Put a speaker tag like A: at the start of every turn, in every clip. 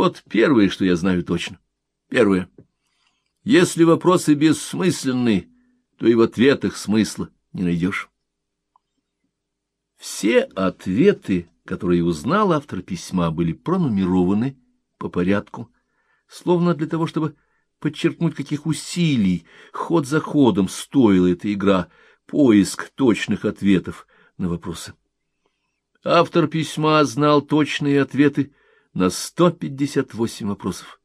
A: Вот первое, что я знаю точно. Первое. Если вопросы бессмысленны, то и в ответах смысла не найдешь. Все ответы, которые узнал автор письма, были пронумерованы по порядку, словно для того, чтобы подчеркнуть, каких усилий ход за ходом стоила эта игра, поиск точных ответов на вопросы. Автор письма знал точные ответы на 158 вопросов.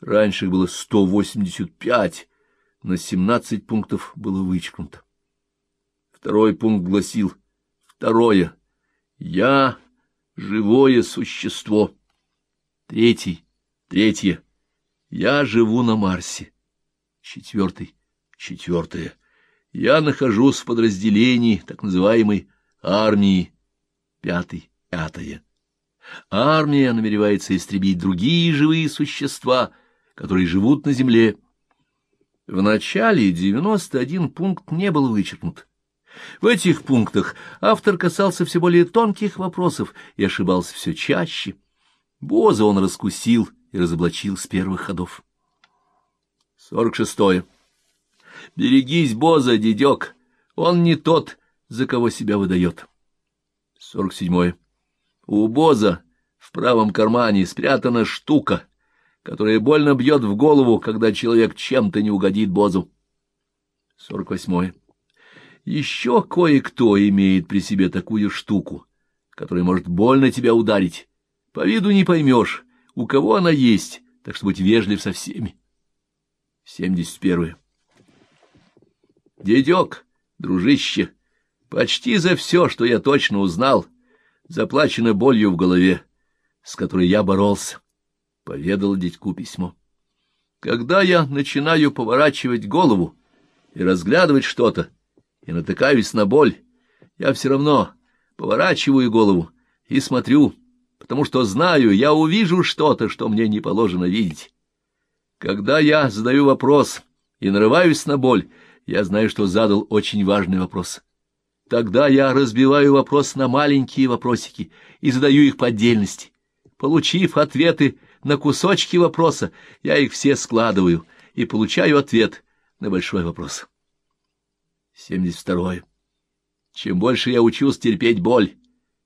A: Раньше их было 185, на 17 пунктов было вычеркнуто. Второй пункт гласил Второе. Я — живое существо. Третий. Третье. Я живу на Марсе. Четвертый. Четвертое. Я нахожусь в подразделении так называемой армии. Пятый. Пятое. Армия намеревается истребить другие живые существа, которые живут на Земле. В начале 91 пункт не был вычеркнут. В этих пунктах автор касался все более тонких вопросов и ошибался все чаще. Боза он раскусил и разоблачил с первых ходов. Сорок шестое. Берегись Боза, дедек, он не тот, за кого себя выдает. Сорок седьмое. У Боза в правом кармане спрятана штука, которая больно бьет в голову, когда человек чем-то не угодит Бозу. Сорок восьмое. Еще кое-кто имеет при себе такую штуку, которая может больно тебя ударить. По виду не поймешь, у кого она есть, так что будь вежлив со всеми. 71. Дедек, дружище, почти за все, что я точно узнал, заплачено болью в голове, с которой я боролся, — поведал дядьку письмо. Когда я начинаю поворачивать голову и разглядывать что-то, и натыкаюсь на боль, я все равно поворачиваю голову и смотрю, потому что знаю, я увижу что-то, что мне не положено видеть. Когда я задаю вопрос и нарываюсь на боль, я знаю, что задал очень важный вопрос. Тогда я разбиваю вопрос на маленькие вопросики и задаю их по отдельности. Получив ответы на кусочки вопроса, я их все складываю и получаю ответ на большой вопрос. 72. Чем больше я учусь терпеть боль,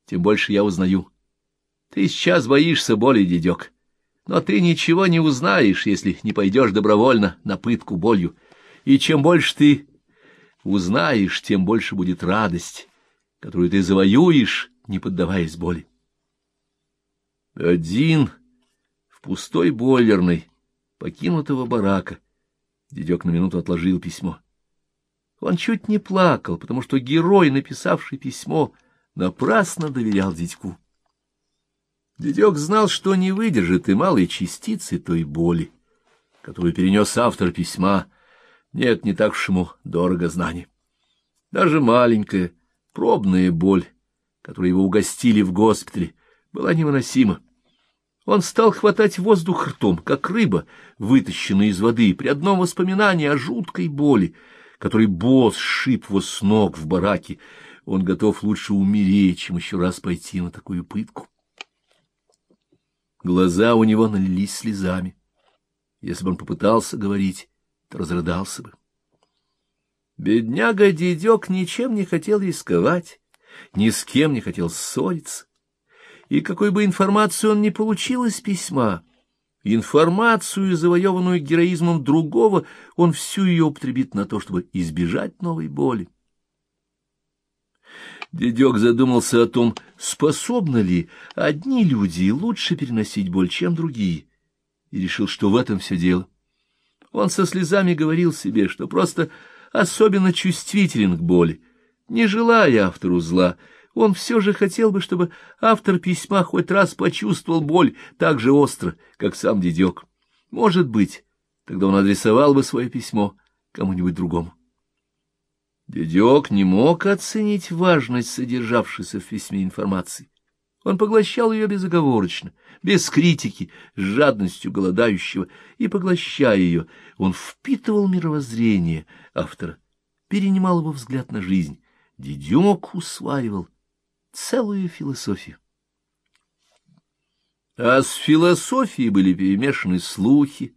A: тем больше я узнаю. Ты сейчас боишься боли, дедек, но ты ничего не узнаешь, если не пойдешь добровольно на пытку болью. И чем больше ты узнаешь, тем больше будет радость, которую ты завоюешь, не поддаваясь боли. Один в пустой бойлерной, покинутого барака, дедек на минуту отложил письмо. Он чуть не плакал, потому что герой, написавший письмо, напрасно доверял дядьку. Дядек знал, что не выдержит и малой частицы той боли, которую перенес автор письма. Нет, не так уж ему дорого знание. Даже маленькая, пробная боль, которую его угостили в госпитале, была невыносима. Он стал хватать воздух ртом, как рыба, вытащенная из воды, при одном воспоминании о жуткой боли — который босс шип его с ног в бараке, он готов лучше умереть, чем еще раз пойти на такую пытку. Глаза у него налились слезами. Если бы он попытался говорить, разрыдался бы. Бедняга-дедек ничем не хотел рисковать, ни с кем не хотел ссориться. И какой бы информацию он ни получил из письма, Информацию, завоеванную героизмом другого, он всю ее употребит на то, чтобы избежать новой боли. Дедек задумался о том, способны ли одни люди лучше переносить боль, чем другие, и решил, что в этом все дело. Он со слезами говорил себе, что просто особенно чувствителен к боли, не желая автору зла, он все же хотел бы, чтобы автор письма хоть раз почувствовал боль так же остро, как сам дедек. Может быть, тогда он адресовал бы свое письмо кому-нибудь другому. Дедек не мог оценить важность содержавшейся в письме информации. Он поглощал ее безоговорочно, без критики, с жадностью голодающего, и, поглощая ее, он впитывал мировоззрение автора, перенимал его взгляд на жизнь. Дедек усваивал целую философию. А с философией были перемешаны слухи,